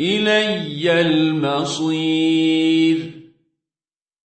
إلي المصير.